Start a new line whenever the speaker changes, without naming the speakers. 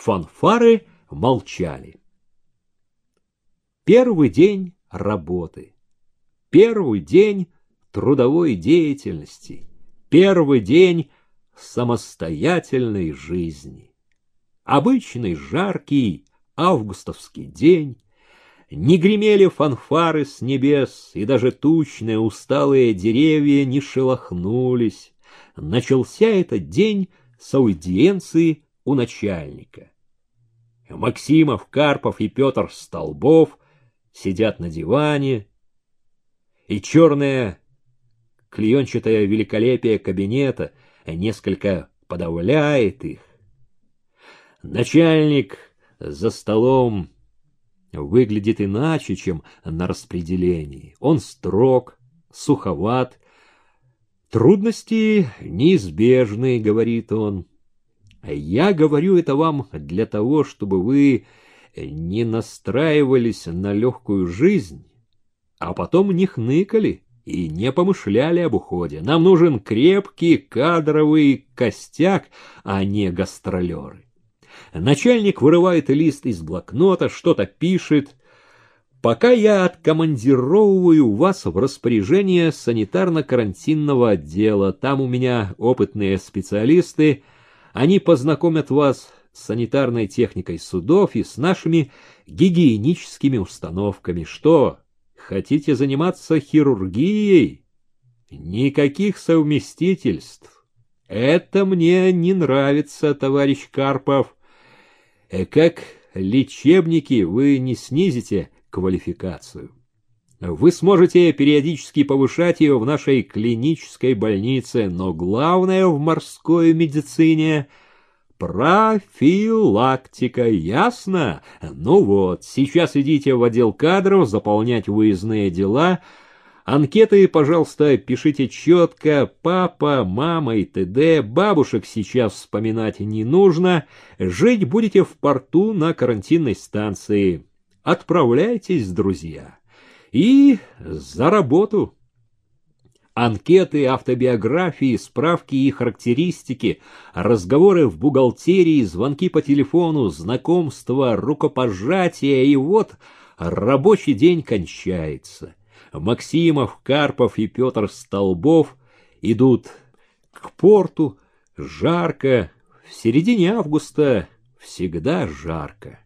Фанфары молчали. Первый день работы. Первый день трудовой деятельности. Первый день самостоятельной жизни. Обычный жаркий августовский день, не гремели фанфары с небес, и даже тучные усталые деревья не шелохнулись. Начался этот день с аудиенции у начальника. Максимов, Карпов и Петр Столбов сидят на диване, и черное клеенчатое великолепие кабинета несколько подавляет их. Начальник за столом выглядит иначе, чем на распределении. Он строг, суховат. Трудности неизбежны, говорит он. Я говорю это вам для того, чтобы вы не настраивались на легкую жизнь, а потом не хныкали и не помышляли об уходе. Нам нужен крепкий кадровый костяк, а не гастролеры. Начальник вырывает лист из блокнота, что-то пишет. Пока я откомандировываю вас в распоряжение санитарно-карантинного отдела, там у меня опытные специалисты, они познакомят вас с санитарной техникой судов и с нашими гигиеническими установками. Что, хотите заниматься хирургией? Никаких совместительств. Это мне не нравится, товарищ Карпов. Э, как лечебники вы не снизите квалификацию. Вы сможете периодически повышать ее в нашей клинической больнице, но главное в морской медицине — профилактика, ясно? Ну вот, сейчас идите в отдел кадров заполнять выездные дела — Анкеты, пожалуйста, пишите четко. Папа, мама и т.д. Бабушек сейчас вспоминать не нужно. Жить будете в порту на карантинной станции. Отправляйтесь, друзья. И за работу. Анкеты, автобиографии, справки и характеристики, разговоры в бухгалтерии, звонки по телефону, знакомства, рукопожатия, и вот рабочий день кончается. Максимов, Карпов и Петр Столбов идут к порту, жарко, в середине августа всегда жарко.